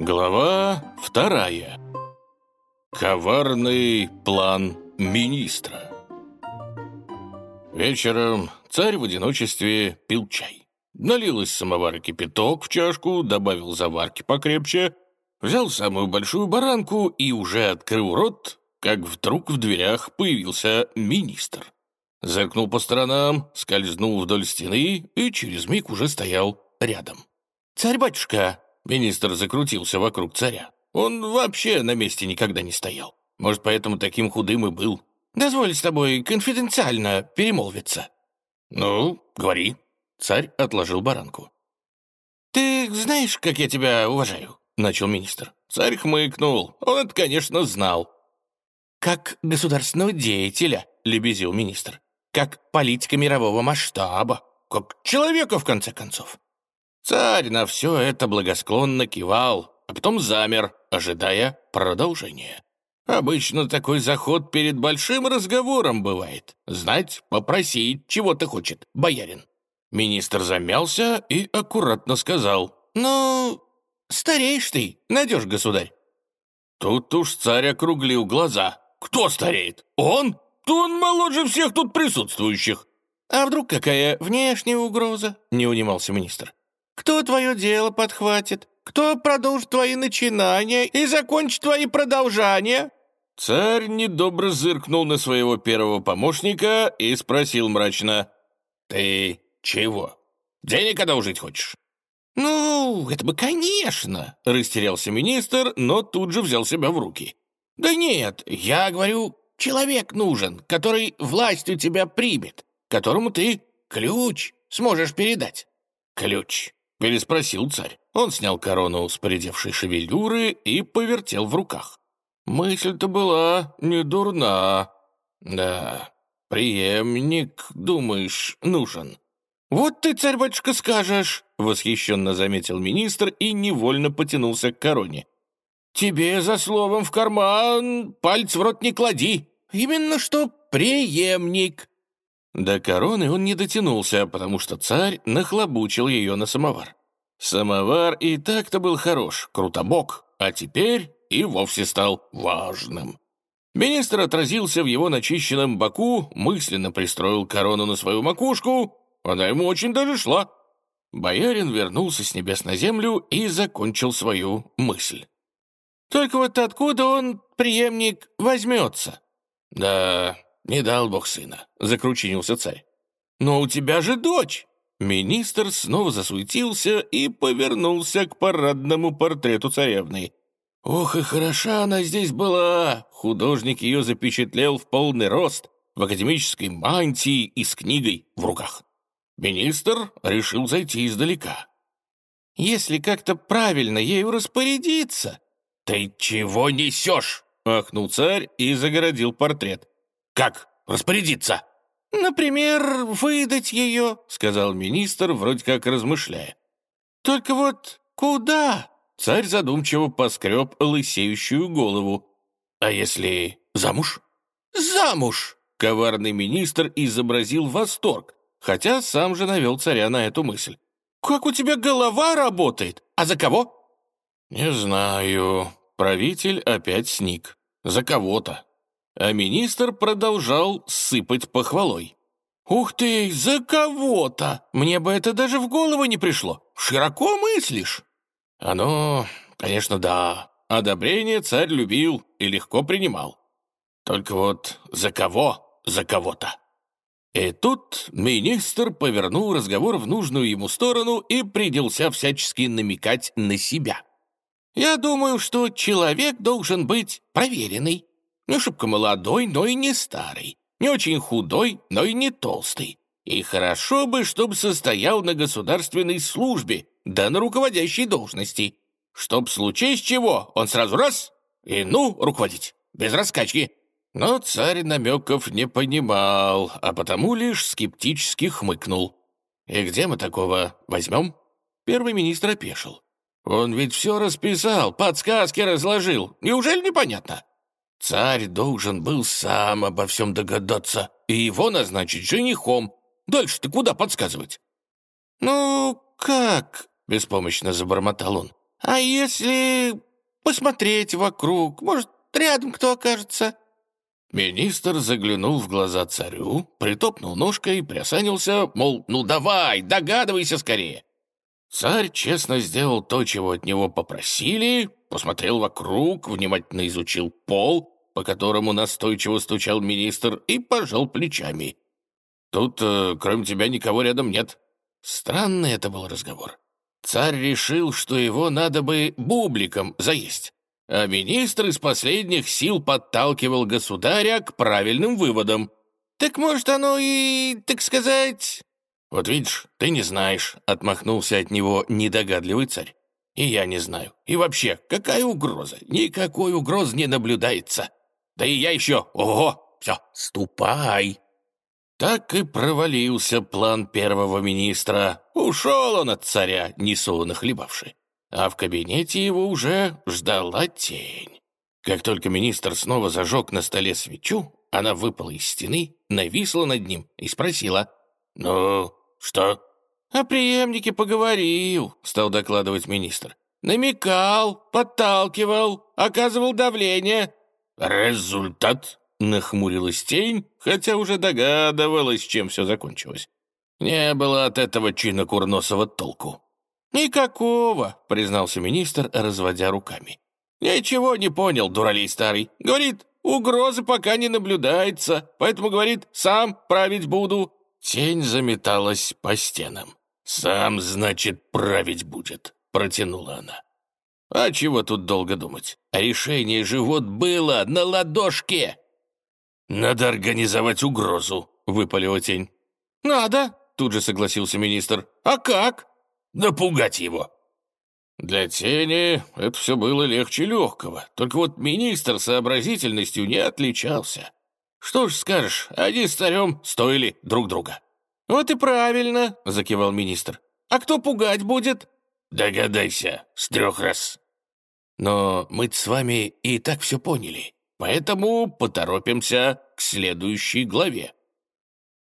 Глава вторая. Коварный план министра. Вечером царь в одиночестве пил чай. Налил из самовара кипяток в чашку, добавил заварки покрепче, взял самую большую баранку и уже открыл рот, как вдруг в дверях появился министр. Зыркнул по сторонам, скользнул вдоль стены и через миг уже стоял рядом. «Царь-батюшка!» — министр закрутился вокруг царя. Он вообще на месте никогда не стоял. Может, поэтому таким худым и был. «Дозволь с тобой конфиденциально перемолвиться». «Ну, говори». Царь отложил баранку. «Ты знаешь, как я тебя уважаю?» — начал министр. Царь хмыкнул. Он это, конечно, знал. «Как государственного деятеля», — лебезил министр. «Как политика мирового масштаба. Как человека, в конце концов». Царь на все это благосклонно кивал, а потом замер, ожидая продолжения. Обычно такой заход перед большим разговором бывает. Знать, попросить, чего ты хочет, боярин. Министр замялся и аккуратно сказал. «Ну, стареешь ты, найдешь, государь». Тут уж царь округлил глаза. «Кто стареет? Он? То он моложе всех тут присутствующих». «А вдруг какая внешняя угроза?» — не унимался министр. «Кто твое дело подхватит? Кто продолжит твои начинания и закончит твои продолжания?» Царь недобро зыркнул на своего первого помощника и спросил мрачно. «Ты чего? Денег одолжить хочешь?» «Ну, это бы, конечно!» — растерялся министр, но тут же взял себя в руки. «Да нет, я говорю, человек нужен, который власть у тебя примет, которому ты ключ сможешь передать». «Ключ?» — переспросил царь. Он снял корону с поредевшей шевелюры и повертел в руках. Мысль-то была не дурна. Да, преемник, думаешь, нужен. «Вот ты, царь-батюшка, скажешь!» — восхищенно заметил министр и невольно потянулся к короне. «Тебе за словом в карман палец в рот не клади! Именно что преемник!» До короны он не дотянулся, потому что царь нахлобучил ее на самовар. Самовар и так-то был хорош, крутобок, а теперь и вовсе стал важным. Министр отразился в его начищенном боку, мысленно пристроил корону на свою макушку, она ему очень даже шла. Боярин вернулся с небес на землю и закончил свою мысль. «Только вот откуда он, преемник, возьмется?» «Да, не дал бог сына», — закручинился царь. «Но у тебя же дочь!» Министр снова засуетился и повернулся к парадному портрету царевны. Ох, и хороша она здесь была! Художник ее запечатлел в полный рост, в академической мантии и с книгой в руках. Министр решил зайти издалека. «Если как-то правильно ею распорядиться...» «Ты чего несешь?» — ахнул царь и загородил портрет. «Как распорядиться?» «Например, выдать ее», — сказал министр, вроде как размышляя. «Только вот куда?» Царь задумчиво поскреб лысеющую голову. «А если замуж?» «Замуж!» Коварный министр изобразил восторг, хотя сам же навел царя на эту мысль. «Как у тебя голова работает? А за кого?» «Не знаю». Правитель опять сник. «За кого-то а министр продолжал сыпать похвалой. «Ух ты, за кого-то! Мне бы это даже в голову не пришло. Широко мыслишь?» «Оно, конечно, да. Одобрение царь любил и легко принимал. Только вот за кого, за кого-то?» И тут министр повернул разговор в нужную ему сторону и принялся всячески намекать на себя. «Я думаю, что человек должен быть проверенный, не шибко молодой, но и не старый. Не очень худой, но и не толстый. И хорошо бы, чтобы состоял на государственной службе, да на руководящей должности. Чтоб случись чего, он сразу раз и ну руководить, без раскачки. Но царь намеков не понимал, а потому лишь скептически хмыкнул. «И где мы такого возьмем?» Первый министр опешил. «Он ведь все расписал, подсказки разложил. Неужели непонятно?» Царь должен был сам обо всем догадаться и его назначить женихом. Дальше ты куда подсказывать?» «Ну, как?» — беспомощно забормотал он. «А если посмотреть вокруг, может, рядом кто окажется?» Министр заглянул в глаза царю, притопнул ножкой, приосанился, мол, ну давай, догадывайся скорее. Царь честно сделал то, чего от него попросили, посмотрел вокруг, внимательно изучил пол, по которому настойчиво стучал министр, и пожал плечами. «Тут, э, кроме тебя, никого рядом нет». Странный это был разговор. Царь решил, что его надо бы бубликом заесть, а министр из последних сил подталкивал государя к правильным выводам. «Так, может, оно и, так сказать...» «Вот видишь, ты не знаешь», — отмахнулся от него недогадливый царь. «И я не знаю. И вообще, какая угроза? Никакой угрозы не наблюдается. Да и я еще... Ого! Все, ступай!» Так и провалился план первого министра. Ушел он от царя, несолоно хлебавший. А в кабинете его уже ждала тень. Как только министр снова зажег на столе свечу, она выпала из стены, нависла над ним и спросила. «Ну, что?» «О преемнике поговорил», — стал докладывать министр. «Намекал, подталкивал, оказывал давление». «Результат?» — нахмурилась тень, хотя уже догадывалась, чем все закончилось. Не было от этого чина Курносова толку. «Никакого», — признался министр, разводя руками. «Ничего не понял, дуралей старый. Говорит, угрозы пока не наблюдается, поэтому, говорит, сам править буду». Тень заметалась по стенам. «Сам, значит, править будет», — протянула она. «А чего тут долго думать? Решение же вот было на ладошке!» «Надо организовать угрозу», — выпалила тень. «Надо», — тут же согласился министр. «А как?» «Напугать его». Для тени это все было легче легкого, только вот министр сообразительностью не отличался. Что ж скажешь, они с царем стоили друг друга. «Вот и правильно», — закивал министр. «А кто пугать будет?» «Догадайся, с трех раз». «Но мы с вами и так все поняли, поэтому поторопимся к следующей главе».